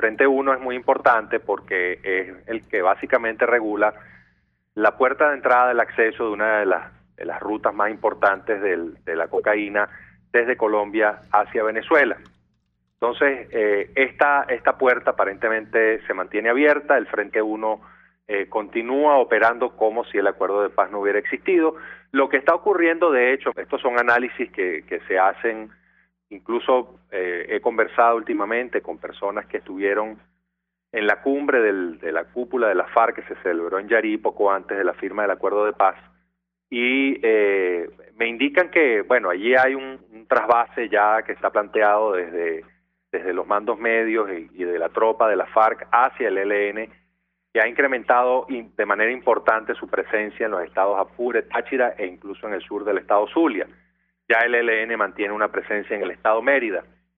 Frente 1 es muy importante porque es el que básicamente regula la puerta de entrada del acceso de una de las, de las rutas más importantes del, de la cocaína desde Colombia hacia Venezuela. Entonces, eh, esta, esta puerta aparentemente se mantiene abierta, el Frente 1 eh, continúa operando como si el acuerdo de paz no hubiera existido. Lo que está ocurriendo, de hecho, estos son análisis que, que se hacen, incluso eh, he conversado últimamente con personas que estuvieron en la cumbre del, de la cúpula de la FARC que se celebró en Yarí poco antes de la firma del acuerdo de paz y eh, me indican que, bueno, allí hay un, trasvase ya que está planteado desde desde los mandos medios y, de la tropa de la FARC hacia el ELN, que ha incrementado de manera importante su presencia en los estados Apure, Táchira e incluso en el sur del estado Zulia. Ya el ELN mantiene una presencia en el estado Mérida.